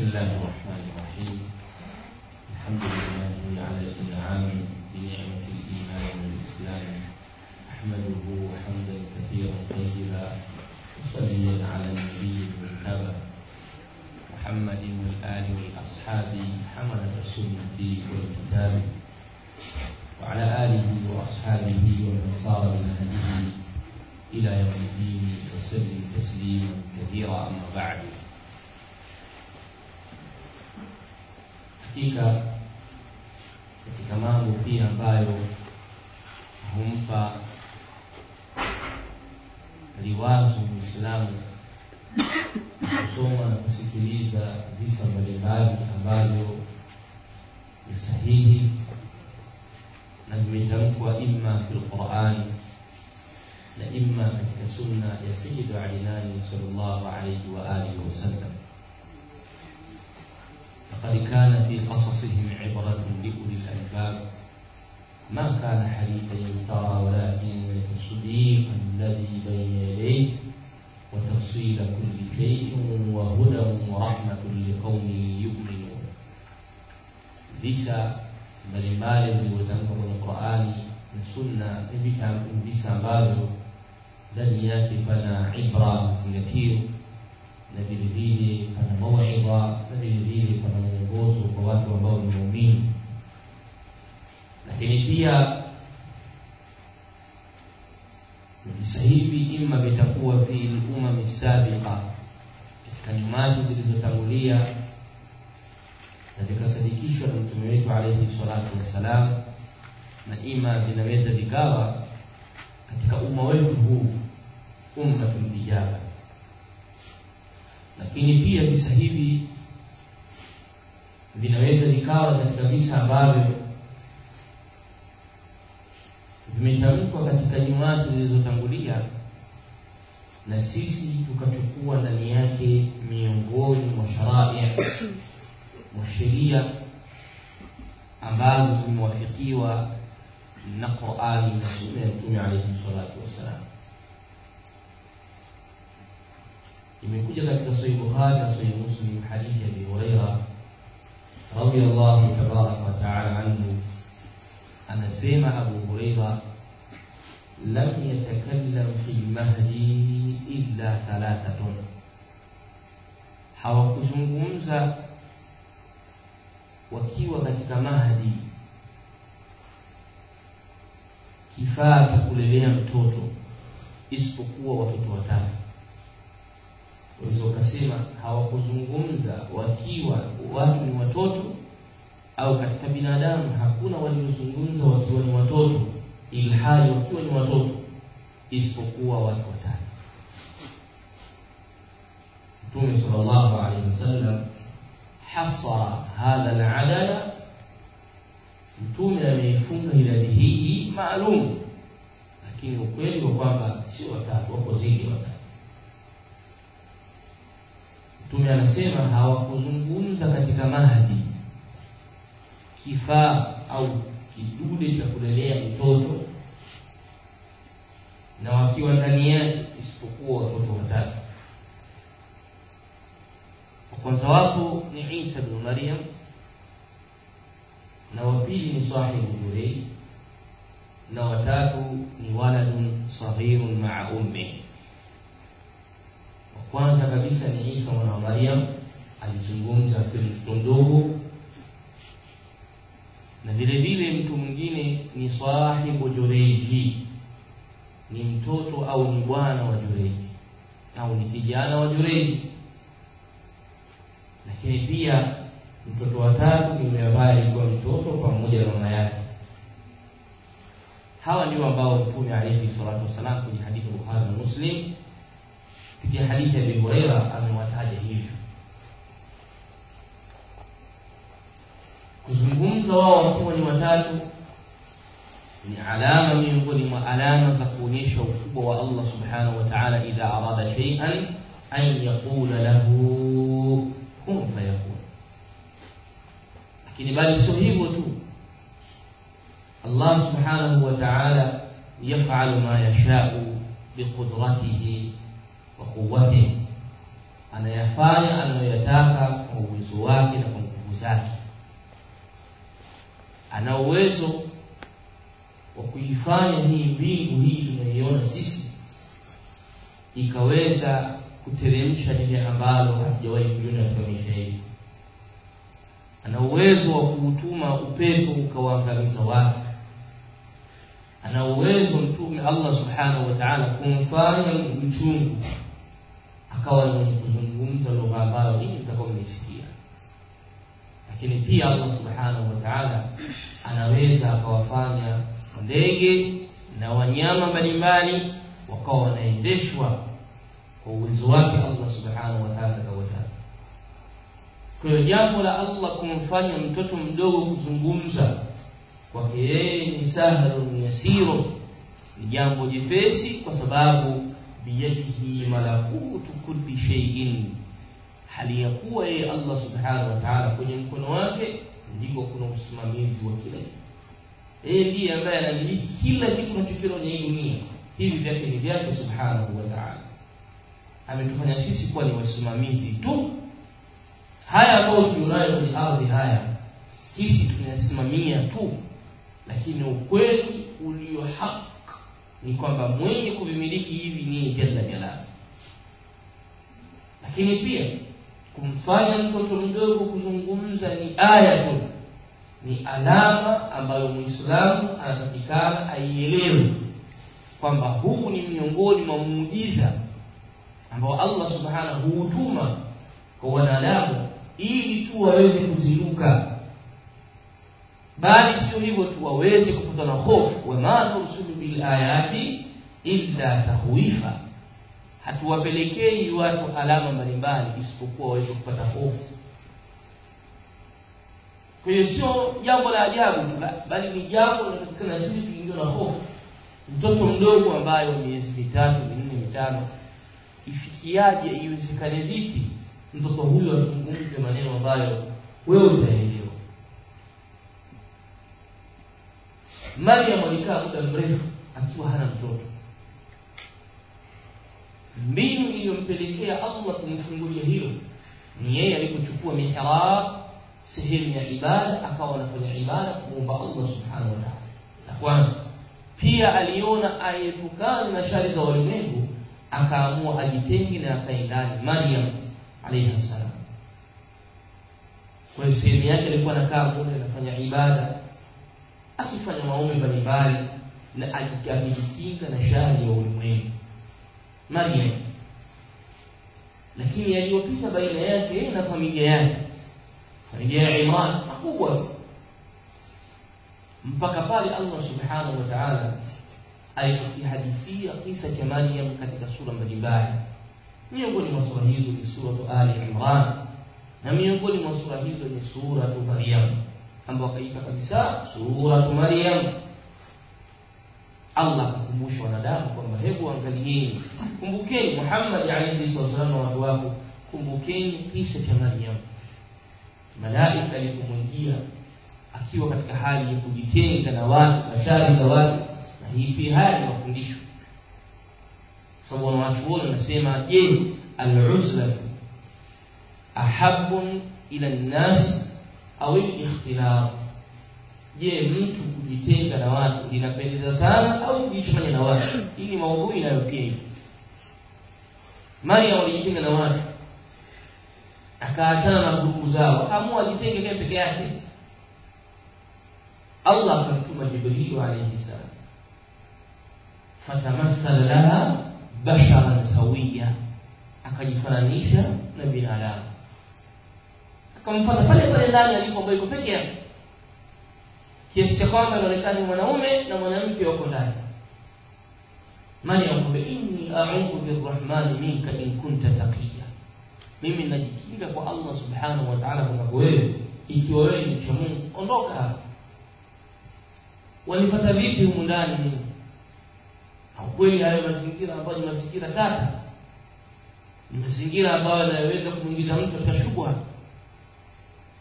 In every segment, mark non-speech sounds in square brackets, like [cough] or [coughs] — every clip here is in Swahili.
بسم الله الرحمن الرحيم. الحمد لله على الإنعام بنعمة الإيمان والإسلام. أحمده حمدا كثيرا طيبا مصليا على النبي المجتبى محمد والآل والأصحاب حملة السنة والكتاب. وعلى آله وأصحابه ومن صار بهديه إلى يوم الدين وسلم تسليما كثيرا أما بعد. Hakika katika mambo pia ambayo humpa liwazo muislamu kusoma na kusikiliza visa mbalimbali ambavyo ni sahihi na vimetamkwa imma fi lqurani na imma katika sunna ya sayidu alinani sallallahu alayhi wa ijaba lakini pia visa hivi vinaweza vikawa katika visa ambavyo vimetamkwa katika nyumati zilizotangulia na sisi tukachukua ndani yake miongoni mwa sharai mwa sheria ambazo zimewafikiwa na Qur'ani na Sunna ya Mtume alayhi salatu wassalam imekuja katika sahih Bukhari na sahih Muslim hadithi ya Abi Huraira radiyallahu tabaraka wa taala anhu. Anasema Abu Huraira lam yatakallam fi mahdi illa thalathatun. Hawakuzungumza wakiwa katika mahdi. Kifaa cha kulelea mtoto isipokuwa watoto watatu unaweza ukasema hawakuzungumza wakiwa watu ni watoto au katika binadamu hakuna waliozungumza wakiwa ni watoto ilhali wakiwa ni watoto isipokuwa watu watatu. Mtume sallallahu alaihi wasallam hasa hadha aladada mtume ameifunga idadi hii maalum lakini ukweli wa kwamba sio watatu wako zaidi watatu Mtume anasema hawakuzungumza katika mahdi kifaa au kidude cha kulelea mtoto na wakiwa ndani yake isipokuwa watoto watatu. Wa kwanza wapo ni Isa bin Maryam na wa pili ni sahibu Jurayj na watatu ni waladun saghirun ma'a ummihi kwanza kabisa ni Isa mwana wa Maryam alizungumza mtoto mdogo. Na vile vile mtu mwingine ni sahibu Jureiji, ni mtoto au ni bwana wa Jureji au ni kijana wa Jureji lakini pia mtoto wa tatu ambaye alikuwa mtoto pamoja na mama yake. Hawa ndio ambao mtume alayhi salatu wasalam kwenye hadithi Bukhari na Muslim hadithi ya Abi Huraira amewataja hivyo. Kuzungumza wao wakiwa ni watatu ni alama miongoni mwa alama za kuonyesha ukubwa wa Allah subhanahu wa ta'ala, idha arada shay'an an yaqula lahu kun fayakun. Lakini bali sio hivyo tu, Allah subhanahu wa ta'ala yafalu ma yashau biqudratihi quwwati, anayafanya anayoyataka kwa uwezo wake na kwa nguvu zake. Ana uwezo wa kuifanya hii mbingu hii tunayoiona sisi ikaweza kuteremsha lile ambalo hatujawahi kuliona katika maisha yetu. Ana uwezo wa kuutuma upepo ukawaangamiza watu. Ana uwezo Mtume Allah subhanahu wa ta'ala kumfanya mchungu akawa ni mwenye kuzungumza lugha ambayo ninyi mtakuwa nimesikia. lakini pia Allah subhanahu wa ta'ala anaweza akawafanya ndege na wanyama mbalimbali wakawa wanaendeshwa kwa uwezo wake Allah subhanahu wa ta'ala kawataka kwa hiyo jambo la Allah kumfanya mtoto mdogo kuzungumza kwake yeye ni sahlun yasiro ni jambo jepesi kwa sababu biyadihi malakutu kulli shay'in hali ya kuwa yeye Allah subhanahu wa ta'ala kwenye mkono wake ndiko kuna usimamizi wa kila kitu yeye ndiye ambaye anamiliki kila kitu tunachokiona kwenye hii dunia hivi vyake ni vyake subhanahu wa ta'ala ametufanya sisi kuwa ni wasimamizi tu haya ambayo tunayo kwenye ardhi haya sisi tunayasimamia tu lakini ukweli ulio haki ni kwamba mwenye kuvimiliki hivi ni jalla jalala lakini pia kumfanya mtoto mdogo kuzungumza ni aya tu. Ni alama ambayo muislamu anatakikana aielewe. Kwamba huu ni miongoni mwa muujiza ambao Allah subhanahu hutuma kwa wanadamu ili tu waweze kuziruka bali sio hivyo tu waweze kupata na hofu. Wama nursulu bil ayati illa tahwifa. Hatuwapelekei watu alama mbalimbali isipokuwa waweze kupata hofu. Kwa hiyo sio jambo la ajabu bali ni jambo linalotakikana sisi tuingiwe na hofu. Mtoto mdogo ambaye wa miezi mitatu minne mitano ifikiaje iwezekane vipi mtoto huyo azungumze maneno ambayo wewe utaelewa Maryam alikaa muda mrefu akiwa hana mtoto. Mbinu iliyompelekea Allah kumfungulia hilo ni yeye alipochukua mihrab sehemu ya ibada akawa anafanya ibada kumuomba Allah subhanahu wa ta'ala. La kwanza. Pia aliona aepukane na shari za walimwengu akaamua ajitenge na akaendani Maryam alayhi salam. Kwa hiyo sehemu yake alikuwa anakaa kule anafanya ibada akifanya maombi mbalimbali na akijikinga na shari ya ulimwengu. Maryam lakini yaliyopita baina yake na familia yake. Familia ya Imran makubwa. Mpaka pale Allah subhanahu wa ta'ala alipokihadithia kisa cha Maryam katika sura mbalimbali. Miongoni mwa sura hizo ni sura Ali Imran na miongoni mwa sura hizo ni sura Maryam ambayo akaita kabisa sura Maryam Allah akakumbusha wanadamu kwamba hebu angalieni kumbukeni Muhammad alayhi wasallam na watu wako kumbukeni kisa cha Maryam malaika alipomwingia akiwa katika hali ya kujitenga na watu na shari za watu na hii pia hali ya mafundisho sababu wanawachuoni wanasema je al-uzla ahabun ila an-nas au al-ikhtilaf je mtu kujitenga na watu linapendeza sana au kujichanganya na watu? Ili maudhui nayo pia hiyo. Maria alijitenga na watu. Akaachana na ndugu zao. Akaamua ajitenge yeye peke yake. Allah akamtuma Jibril alayhi salam. Fatamathala laha basharan sawiya. Akajifananisha na binadamu akampata pale pale ndani alipo ambaye yuko peke yake. Kiasi cha kwamba inaonekana mwanaume na mwanamke wako ndani. Maryam akamwambia inni a'udhu birrahmani minka in kunta taqiya mimi najikinga kwa Allah subhanahu wa ta'ala kwamba wewe ikiwa wewe ni mcha Mungu ondoka hapa. Walipata vipi humu ndani mimi? Kweli hayo mazingira ambayo ni mazingira tata? Ni mazingira ambayo yanaweza kumwingiza mtu katika shubha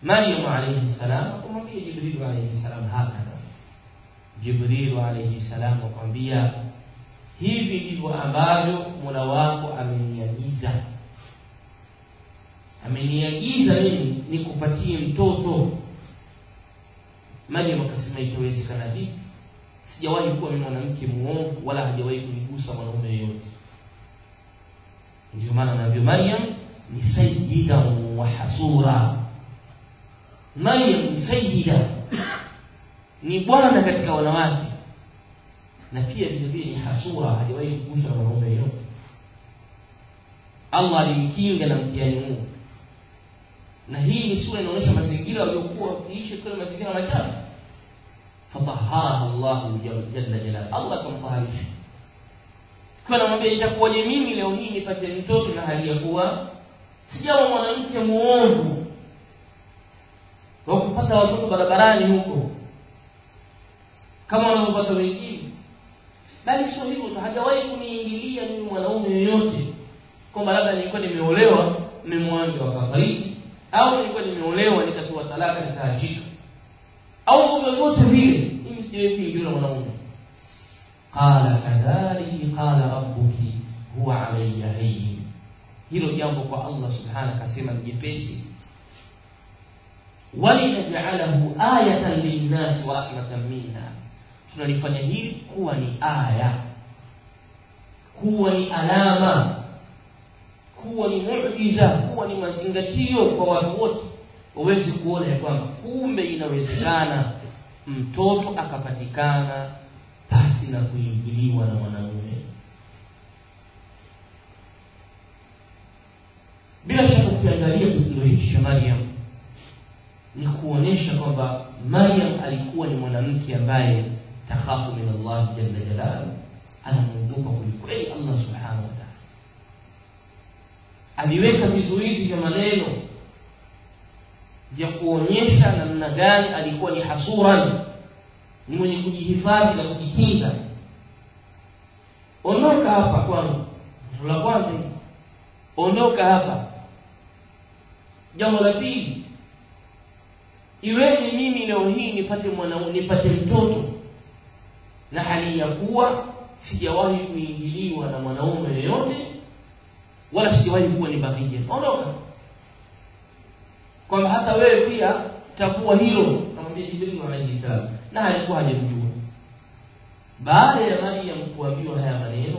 Maryam alayhi salam akamwambia Jibril alayhi salam hakadha Jibril alayhi salam akamwambia hivi ndivyo ambavyo Mola wako ameniagiza. Ameniagiza mimi nikupatie mtoto. Maryam akasema itawezekana vipi? Sijawahi kuwa mimi mwanamke muovu wala hajawahi kunigusa mwanaume yeyote ndio maana anaambia Maryam ni sayyida wa hasura Maryam sayyida. Ni bwana katika wanawake. Na pia vile vile ni hasura hajawahi kugusa mwanaume yote. Allah alimkinga na mtihani huu. Na hii ni sura inaonyesha mazingira waliokuwa wakiishi kule mazingira machafu. Fataharaha Allah jalla jalal Allah akamtaharisha kwa namwambia itakuwaje mimi leo hii nipate mtoto na hali ya kuwa sijawa mwanamke muovu wa kupata watoto barabarani huko. Kama wanapata wengine. Bali sio hivyo hajawahi kuniingilia mimi mwanaume yoyote kwamba labda nilikuwa nimeolewa mume wakafariki akafariki au nilikuwa nimeolewa nikatoa talaka nikaachika au yote vile mimi sijawahi kuingilia mwanaume. Qala kadhalika qala rabbuki huwa alayya hayyin. Hilo jambo kwa Allah subhanahu akasema jepesi walinaj'alahu ayatan linnas wa rahmatan minna tunalifanya hili kuwa ni aya. Kuwa ni alama. Kuwa ni muujiza kuwa ni mazingatio kwa watu wote. Waweze kuona ya kwamba kumbe inawezekana mtoto akapatikana pasi na kuingiliwa na mwanamume. Bila shaka ukiangalia kitendo hiki cha ni kuonesha kwamba Maryam alikuwa ni mwanamke ambaye takhafu min Allah jalla jalaluhu. Anamwogopa kwelikweli Allah subhanahu wa ta'ala. Aliweka vizuizi vya maneno vya kuonyesha namna gani alikuwa ni hasuran ni mwenye kujihifadhi na kujikinga. Ondoka hapa kwangu. La kwanza ondoka hapa. Jambo la pili iweje mimi leo hii nipate mwanaume nipate mtoto. Na hali ya kuwa sijawahi kuingiliwa na mwanaume yoyote wala sijawahi kuwa ni baghia ondoka. Kwamba hata wewe pia takuwa hilo namwambia Jibril alayhi salam. Na alikuwa hajamjua. Baada ya Maryam kuambiwa haya maneno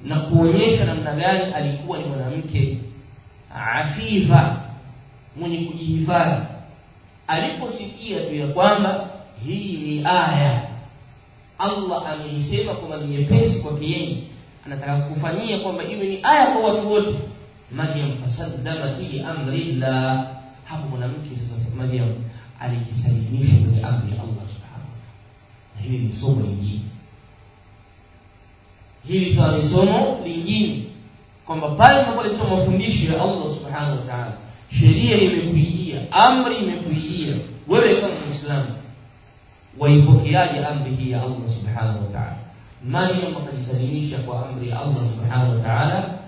na kuonyesha namna gani alikuwa ni mwanamke afifa mwenye kujihifadhi aliposikia tu ya kwamba hii ni aya Allah ameisema kwamba ni nyepesi kwake yeye. Anataka kufanyia kwamba iwe ni aya kwa watu wote. Maryam fasaddama fi amri la hapo mwanamke sasa Maryam alijisalimisha kwenye amri ya Allah subhanahu na hili ni somo lingine. Hili sasa ni somo lingine. Kwamba pale unapoletwa mafundisho ya Allah subhanahu wa ta'ala sheria imekuijia amri imekuijia wewe kama muislamu waipokeaje amri hii ya Allah subhanahu wa ta'ala Maryam akajisalimisha kwa amri ya Allah subhanahu wa ta'ala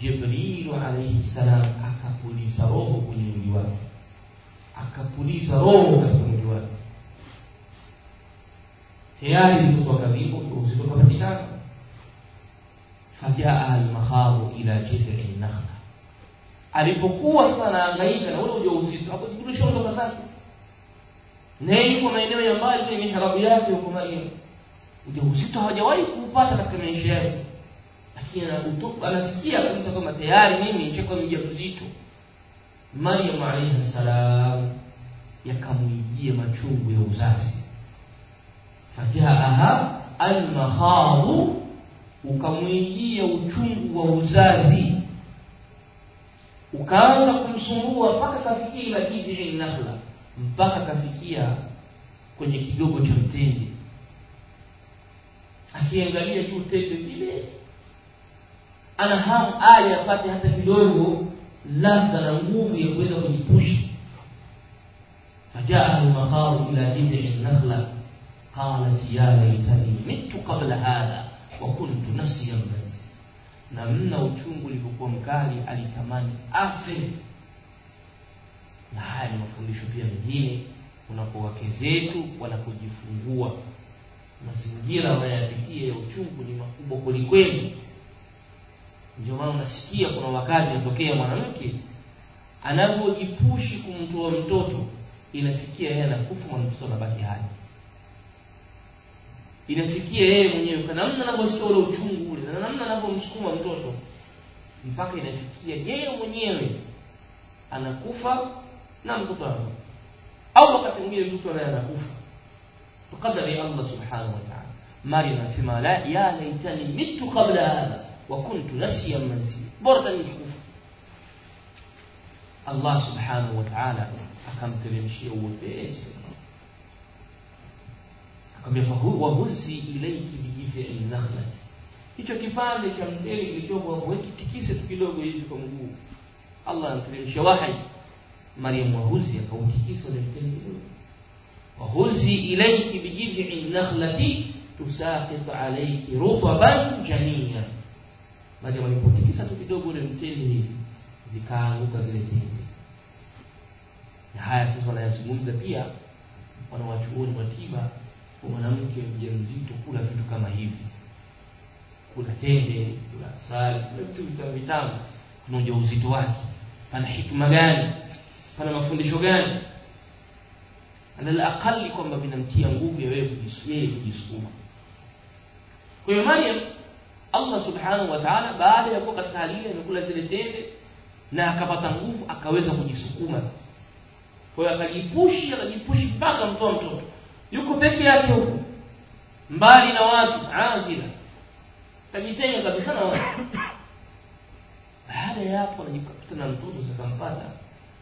Jibril alayhi salam akapuliza roho kwenye mwili wake akapuliza roho katika mwili wake tayari mtoto karibu uzito kapatikana fajaa al-makhadu ila jid'i nakhla alipokuwa sasa anahangaika na ule ujauzito hapo ndoka zake na yuko maeneo ya mbali kwenye mihrabu yake huko Maryam ujauzito hawajawahi kuupata katika maisha yake. Lakini anasikia kabisa kwamba tayari mimi nishakuwa mjamzito. Maryam alayhi salam yakamwijia machungu ya uzazi. Fajaaha almahadu ukamwijia uchungu wa uzazi ukaanza kumsumbua mpaka kafikia ila jidhi nakhla mpaka kafikia kwenye kigogo cha mtende akiangalia juu tende zile ana hamu ali apate hata kidogo ladha na nguvu ya kuweza kujipusha فجاء المخاض إلى جذع النخلة قالت يا ليتني مت قبل هذا وكنت نسيا منسيا namna uchungu ulivyokuwa mkali alitamani afe. Na haya ni mafundisho pia mengine unapo wake zetu wanapojifungua. Mazingira wanayapitia ya uchungu ni makubwa kwelikweli ndio maana unasikia kuna wakati natokea mwanamke anavyojipushi kumtoa mtoto inafikia yeye anakufa na mtoto anabaki hai inafikia yeye mwenyewe kwa namna anavyosikia ule uchungu ule na namna anavyomsukuma mtoto mpaka inafikia yeye mwenyewe anakufa na mtoto anakufa au wakati mwingine mtoto naye anakufa tukadari Allah subhanahu wa ta'ala Maryam anasema la ya laitani mitu qabla hadha wa kuntu nasiyan mansiya bora nikufa Allah subhanahu wa ta'ala akamteremshia uwepesi akamwambia wa huzi ilayki bijidhi nakhlati hicho kipande cha mteli kilichopo hapo wewe tikise tu kidogo hivi kwa mguu Allah anamteremshia wahi Maryam wahuzi akautikisa ule mteli kidogo wahuzi ilayki bijidhi nakhlati tusaqit alayki rutban janiya Maryam alipotikisa tu kidogo ule mteli hivi zikaanguka zile tende na haya sasa wanayazungumza pia wanawachuoni wa tiba mwanamke mjamzito kula vitu kama hivi kula tende kula asali kula vitu vitamu vitamu kuna ujauzito wake pana hikma gani pana mafundisho gani alal aqali kwamba vinamtia nguvu ya wewe kujisukuma kwa hiyo Maryam Allah subhanahu wa ta'ala baada ya kuwa katika hali ile amekula zile tende na akapata nguvu akaweza kujisukuma sasa kwa hiyo akajipushi akajipushi mpaka mtoa mtoto yuko peke yake huko mbali na watu azila kajitenga kabisa na watu baada ya hapo anajikuta na mtoto zikampata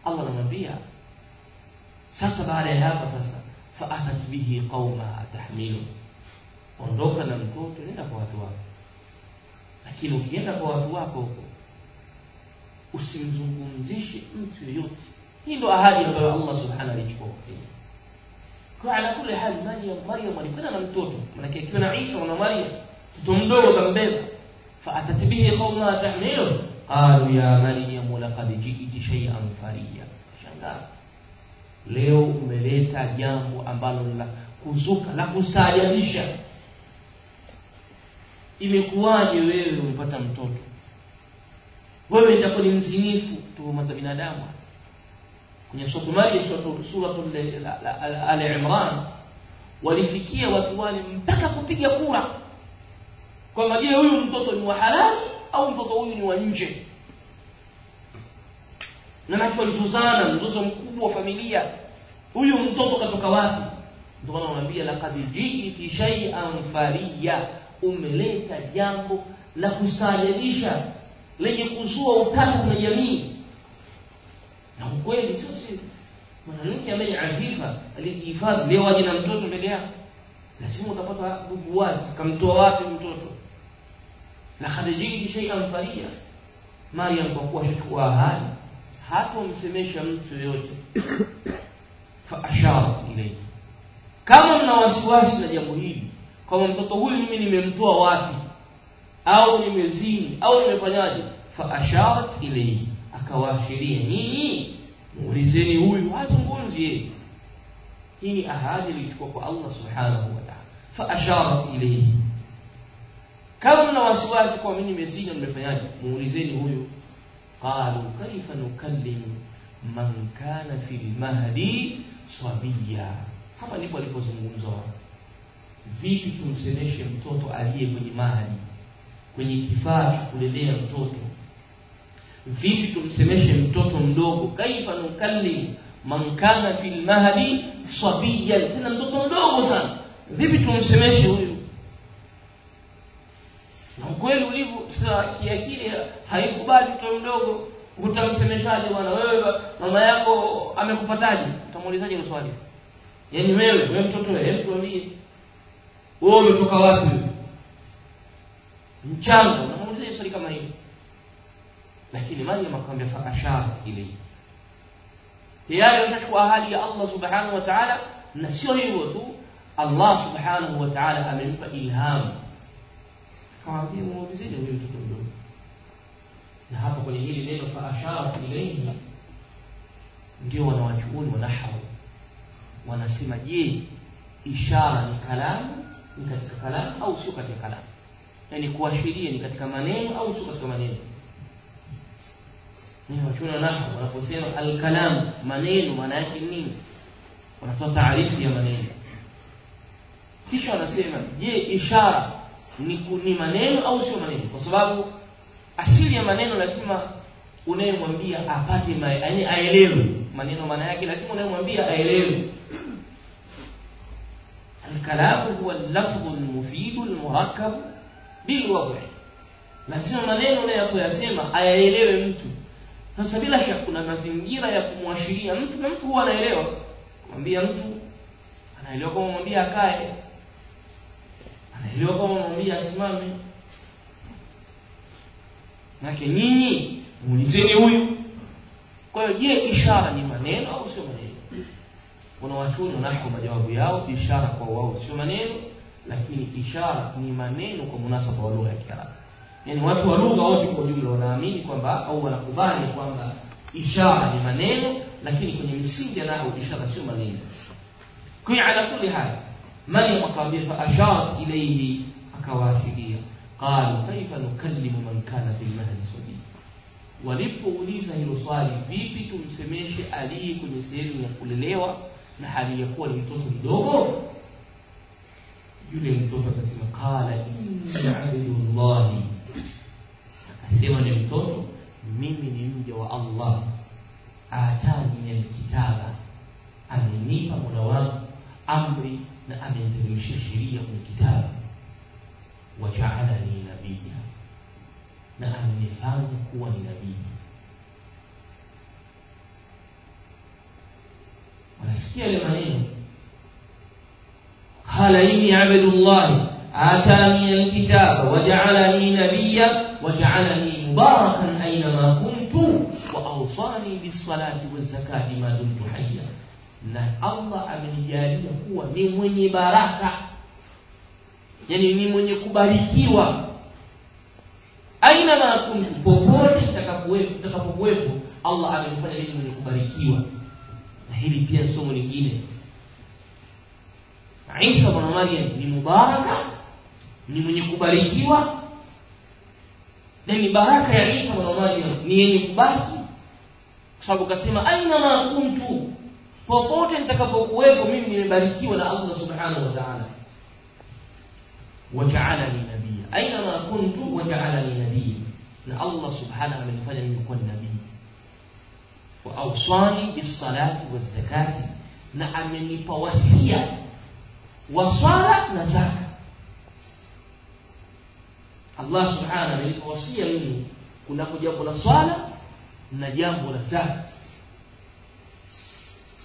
Allah anamwambia sasa baada ya hapo sasa faatat bihi qauma tahmilu ondoka na mtoto nenda kwa watu wako lakini ukienda kwa watu wako huko usimzungumzishe mtu yoyote hii ndo ahadi ambayo Allah subhanahu alichukua kwa ala kule hali Maryam Maryam alikwenda na mtoto. Maana akiwa na Isa na Maryam mtoto mdogo kambeba. Fa atatibihi qauma tahmilu qalu ya Maryam laqad ji'ti shay'an fariya. Shangaa. Leo umeleta jambo ambalo la kuzuka la kustaajabisha imekuwaje wewe umepata mtoto? Wewe itakuwa ni mzinifu za binadamu kwenye sura Maryam sura al-Imran walifikia watu wale mpaka kupiga kura kwamba je huyu mtoto ni wa halali au mtoto huyu ni wa nje na nako walizozana mzozo mkubwa wa familia huyu mtoto katoka wapi ndio maana wanaambia laqad ji'ti shay'an fariya umeleta jambo la kustaajabisha lenye kuzua utata na jamii na ukweli sio si mwanamke ambaye afifa alijihifadhi leo aje na mtoto mbele yako lazima utapata bubu wazi kamtoa wapi mtoto? Laqad ji'ti shay'an fariya Maryam kwa kuwa shukua ahadi hatomsemesha mtu yoyote. [coughs] Fa asharat ilayhi. Kama mna wasiwasi na jambo hili kama mtoto huyu mimi nimemtoa wapi au nimezini au nimefanyaje fa asharat ilayhi akawaashiria nyinyi muulizeni huyu azungumzie hii ahadi ilichukua kwa Allah subhanahu wa ta'ala. Fa ashara ilayhi. Kama na wasiwasi kwa mimi nimesinda nimefanyaje muulizeni huyu. Qalu kaifa nukallimu man kana fi mahdi sabiya hapa ndipo alipozungumza. Vipi tumsemeshe mtoto aliye kwenye mahali kwenye kifaa cha kulelea mtoto? Vipi tumsemeshe mtoto mdogo? Kaifa nukallim man kana fil mahdi sabiyan. Tena mtoto mdogo sana. Vipi tumsemeshe huyu? Na ukweli ulivyo kiakili haikubali mtoto mdogo. Utamsemeshaje bwana? Wewe mama yako amekupataje? Utamuulizaje swali? Yaani wewe wewe mtoto wewe tuambie. Wewe umetoka wapi mchango mchanga. Unamuuliza swali kama lakini Maryam akamwambia fa ashara ilayhi tayari ameshachukua ahadi ya Allah subhanahu wa ta'ala na sio hivyo tu Allah subhanahu wa ta'ala amempa ilhamu kawaambia muulizeni huyo mtoto mdogo na hapa kwenye hili neno fa ashara ilayhi ndio wanawachuoni wa nahwu wanasema je ishara ni kalamu ni katika kalamu au sio katika kalamu yani kuashiria ni katika maneno au sio katika maneno ni wachuna nahwu wanaposema al-kalam maneno maana yake nini wanatoa taarifu ya maneno kisha wanasema je ishara ni, ni maneno au sio maneno kwa sababu asili ya maneno lazima unayemwambia apate yaani aelewe maneno maana yake lazima unayemwambia aelewe الكلام هو اللفظ المفيد المركب بالوضع lazima maneno unayoyasema ayaelewe mtu sasa bila shaka kuna mazingira ya kumwashiria mtu na mtu huwa anaelewa. Kumwambia mtu anaelewa kama mwambia akae. Anaelewa kama mwambia asimame. Nake nyinyi muulizeni huyu. Kwa hiyo je ishara ni maneno au sio maneno? Kuna wachuni wanako majawabu yao ishara kwa wao sio maneno lakini ishara ni maneno kwa munasaba wa lugha ya Kiarabu yani watu wa lugha wote kwa ujumla wanaamini kwamba au wanakubali kwamba ishara ni maneno lakini kwenye misingi ya nahwu ishara sio maneno. Kwa ala kulli hal Maryam akamwambia fa asharat ilayhi akawaafikia qalu kaifa nukallimu man kana fil mahdi sabiyya walipouliza hilo swali vipi tumsemeshe aliye kwenye sehemu ya kulelewa na hali ya kuwa ni mtoto mdogo? Yule mtoto akasema qala inni abdullahi atani alkitaba amenipa mola wangu amri na ameniteremshia sheria kwenye kitabu wajaalani nabiyya na amenifanya kuwa ni nabii wanasikia yale maneno قال إني عبد الله آتاني الكتاب وجعلني نبيا وجعلني مباركا أينما كنت awfani bisalati wazakati ma dumtu hayya, na Allah amenijalia kuwa ni mwenye baraka, yani ni mwenye kubarikiwa. Aina ma kuntu, popote nitakapokuwepo, Allah amenifanya mimi mwenye kubarikiwa. Na hili pia somo lingine, Isa mwana Maryam ni mubaraka, ni mwenye kubarikiwa, na ni baraka ya Isa mwana Maryam ni yenye kubaki. Sababu kasema aina ma kuntu popote nitakapokuwepo mimi nimebarikiwa na Allah subhanahu wa ta'ala waja'alani nabiyya aina ma kuntu waja'alani nabiyya na Allah subhanahu amenifanya mimi kuwa nabii wa awsani bis salati waz zakati na amenipa wasia wa swala na zaka Allah subhanahu amenipa wasia mimi kunako jambo la swala na jambo la zaka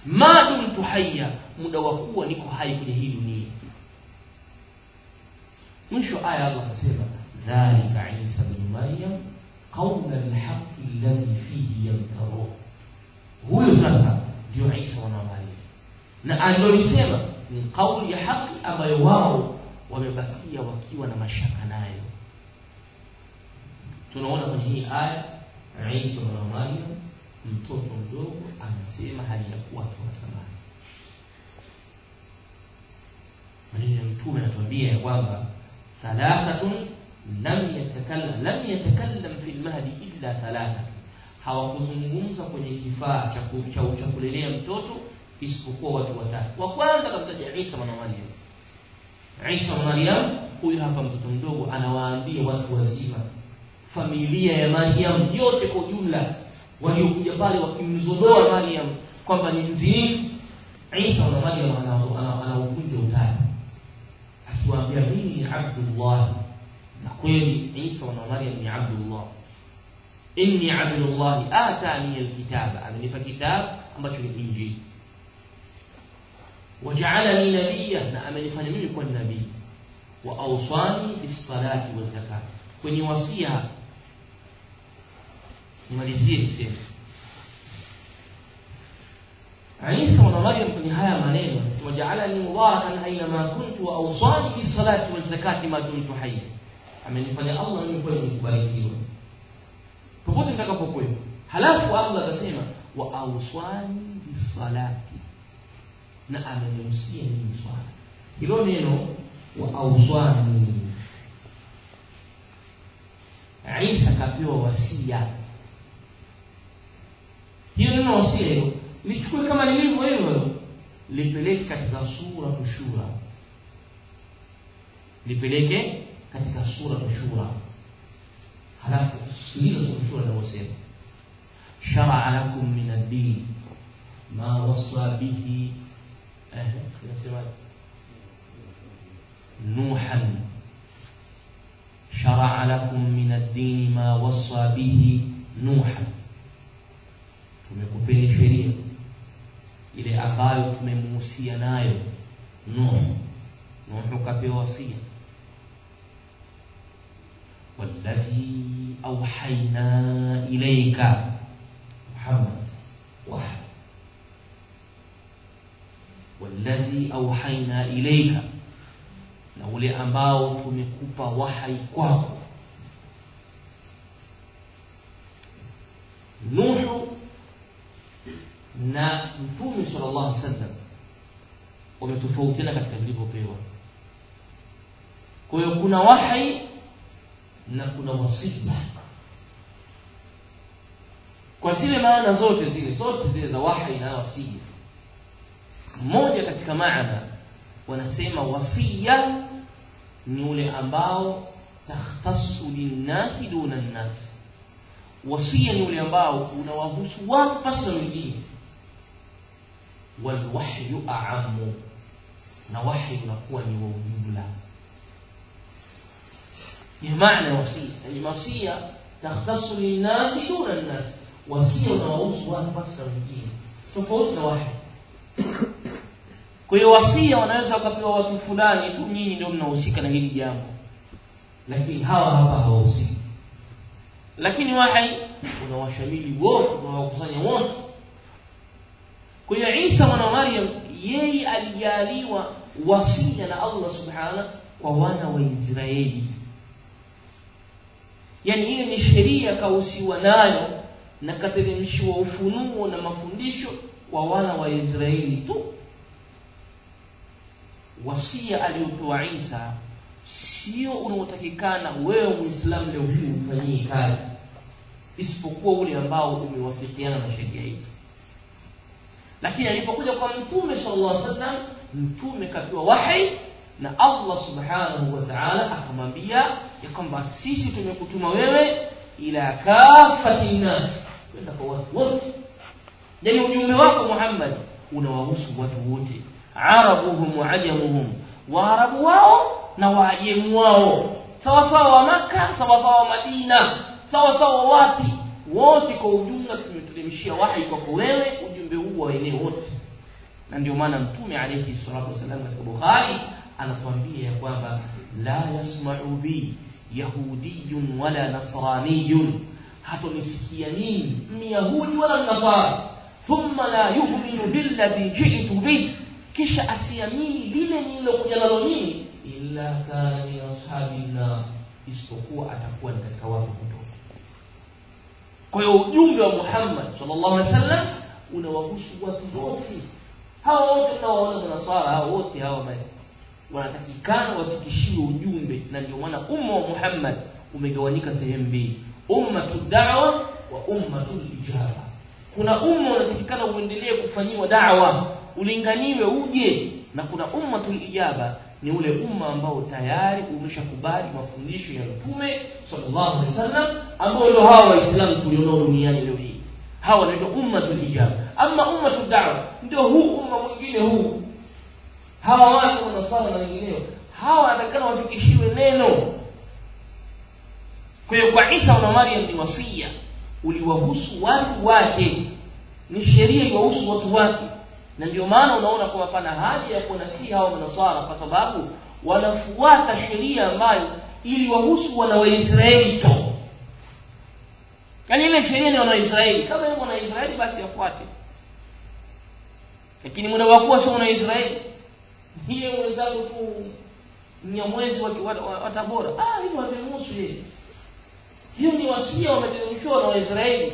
ma dumtu hayya muda wa kuwa niko hai kwenye hii dunia mwisho aya Allah akasema dhalika Isa bin Maryam qawla alhaqi alladhi fihi yamtarun huyo sasa ndio Isa wana Maryam na aliyosema ni kauli ya haki ambayo wao wamebakia wakiwa na mashaka nayo tunaona kwenye hii aya Isa mwana Maryam mtoto mdogo anasema hali ya kuwa tunatamani maneno ya mtume anatuambia ya kwamba thalathatun lam yatakallam lam yatakallam fi lmahdi illa thalatha. Hawakuzungumza kwenye kifaa cha kulelea mtoto isipokuwa watu watatu. Wa kwanza kamtaja Isa mwana Maryam. Isa mwana Maryam huyu hapa mtoto mdogo anawaambia watu wazima familia ya Maryam yote kwa ujumla waliokuja pale wakimzodoa Maryam kwamba ni mzinifu Isa mwana Maryam anauvunja utatu akiwaambia mimi ni Abdullah na kweli Isa mwana Maryam ni Abdullah inni Abdullah atani alkitaba amenipa kitabu ambacho ni Injili وجعلني نبيا na amenifanya mimi kuwa nabii wa awsani bis-salati waz-zakat kwenye wasia nimalizie niseme Isa mwana Maryam kwenye haya maneno waja'alani mubarakan aina ma kuntu wa awsani bis-salati waz-zakati ma dumtu hayya amenifanya Allah mimi kuwa nimebarikiwa popote nitakapokuwa halafu Allah akasema wa awsani bis-salati na amenihusia mimi swala hilo neno wa auswani Isa kapewa wasia hiyo neno wasile lichukue kama lilivyo hivyo lipeleke katika sura kushura lipeleke katika sura kushura halafu hilo sura linalosema shar'a lakum min ad-din ma wasa bihi eh nuhan شرع لكم من الدين ما وصى به نوحا tumemuhusia nayo Nuh Nuh kapewa wasia والذي أوحينا إليك محمد وحي والذي أوحينا إليك na ule ambao tumekupa wahai kwako Nuhu na Mtume sallallahu alaihi wasallam wametofautiana katika vilivyopewa. Kwa hiyo kuna wahai na kuna wasia. Kwa zile maana zote zile zote zile za wahai na wasia. Mmoja katika maana wanasema wasia ni ule ambao takhtassu linnasi duna nnasi wasia ni ule ambao unawahusu watu pasi na wengine walwahyu aamu na wahi unakuwa ni wa ujumla. Ni maana wasia. Yani wasia takhtasu linnasi duna nas wasia unawahusu watu basi na wengine. Tofauti na wahi. Kwa hiyo wasia wanaweza wakapewa watu fulani tu nyinyi ndio mnahusika na hili jambo. Lakini hawa hapa hawahusiki. Lakini wahi unawashamili wote unawakusanya wote. Kwa hiyo Isa mwana wa Maryam yeye alijaliwa wasia na Allah subhana kwa wana wa Israeli. Yani ile ni sheria kausiwa nayo na kateremshiwa ufunuo na mafundisho kwa wana wa Israeli tu. Wasia aliyotoa Isa sio unaotakikana wewe muislamu leo hii ufanyie kazi isipokuwa ule ambao umewafikiana na sheria hii lakini alipokuja kwa mtume sallallahu alaihi wasallam mtume kapewa wahi na Allah subhanahu wa ta'ala akamwambia ya kwamba sisi tumekutuma wewe ila kafati nas kwenda kwa watu wote. Yani ujumbe wako Muhammad unawahusu watu wote. Arabuhum wa ajamuhum waarabu wao na waajemu wao. Sawa sawa wa maka sawa sawa wa Madina sawa sawa wapi? Wote kwa ujumla tumetulemshia wahi kwako wewe ujumbe huu waenee wote na ndio maana mtume alayhi salatu wasallam katika Bukhari anatuambia ya kwamba la yasma'u bi yahudiyun wala nasraniyun hatonisikia nini myahudi wala nasara thumma la yu'minu billadhi ji'tu bi kisha asiamini lile nililokuja nalo mimi illa kana min ashabina isipokuwa atakuwa ni katika watu kutoka kwa hiyo ujumbe wa Muhammad sallallahu alaihi wasallam unawahusu watu wote hao wote tunaoona manasara hao wote hao wanatakikana wafikishiwe ujumbe na ndio maana umma wa Muhammad umegawanyika sehemu mbili. Ummatu da'wa wa ummatu ijaba kuna umma unatakikana uendelee kufanyiwa da'wa ulinganiwe uje na kuna ummatul ijaba ni ule umma ambao tayari umeshakubali mafundisho ya Mtume sallallahu alaihi wasallam ambao ndio hawa waislamu tulionao duniani leo hii hawa ndio ummatul hijab. Ama ummatul da'wa. Ndio huu umma mwingine huu. Hawa watu wanasala na wengineo. Hawa watakana wafikishiwe neno. Kwa hiyo kwa Isa na Maryam ni wasia. Uliwahusu watu wake. Ni sheria iliwahusu watu wake. Na ndio maana unaona kwamba pana haja ya kunasihi hao manasara kwa sababu wanafuata sheria ambayo iliwahusu wana wa Israeli tu yaani ile sheria ni wana Israeli kama yeye mwana Israeli basi afuate. Lakini muda wa kuwa sio mwana wa Israeli hiyo unaweza tu mnyamwezi wa, Tabora. Ah hivyo havimuhusu yeye. Hiyo ni wasia wameteremshwa na Waisraeli.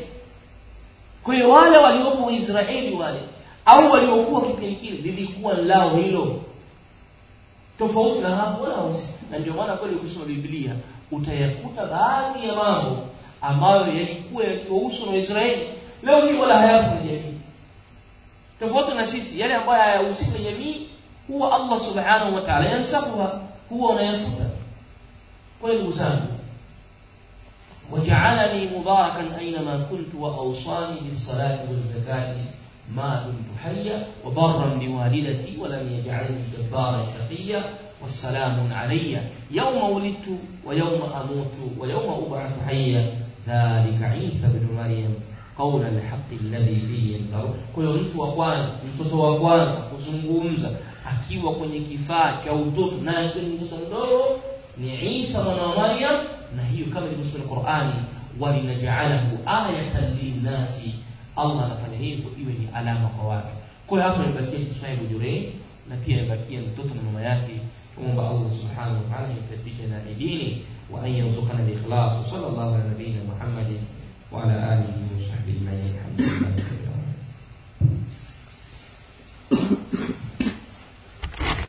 Kwa hiyo wale waliopo Israeli wale au waliokuwa kipindi lilikuwa lao hilo. Tofauti na hapo wala na ndio maana kweli ukisoma Biblia utayakuta baadhi ya mambo ambayo yalikuwa yakiwahusu na Israeli leo hii wala hayapo na jamii tofauti na sisi yale ambayo hayahusiki na jamii huwa Allah subhanahu wa ta'ala yansabuha huwa unayafuta kwa ndugu zangu وجعلني مباركا أينما كنت وأوصاني بالصلاة والزكاة ما دمت حيا وبرا بوالدتي ولم يجعلني جبارا شقيا والسلام علي يوم ولدت ويوم أموت ويوم أبعث حيا ذلك عيسى بن مريم قول الحق الذي فيه ينظر كل انت وقوان انت وقوان وزنقومزة أكي وقوان كفاء كوتوت نايتون انت عيسى بن مريم نهي كما يقول في القرآن ولنجعله آية للناس الله نفنهيه وإيوه على مقواك كل أكبر يبكيه تشايب جرين نفيه يبكيه انتوت من مياكي ومبأ الله سبحانه وتعالى يفتيتنا لدينه wa an yarzuqana al-ikhlas sallallahu ala nabiyyina Muhammadin wa ala alihi wa sahbihi ajma'in alhamdulillah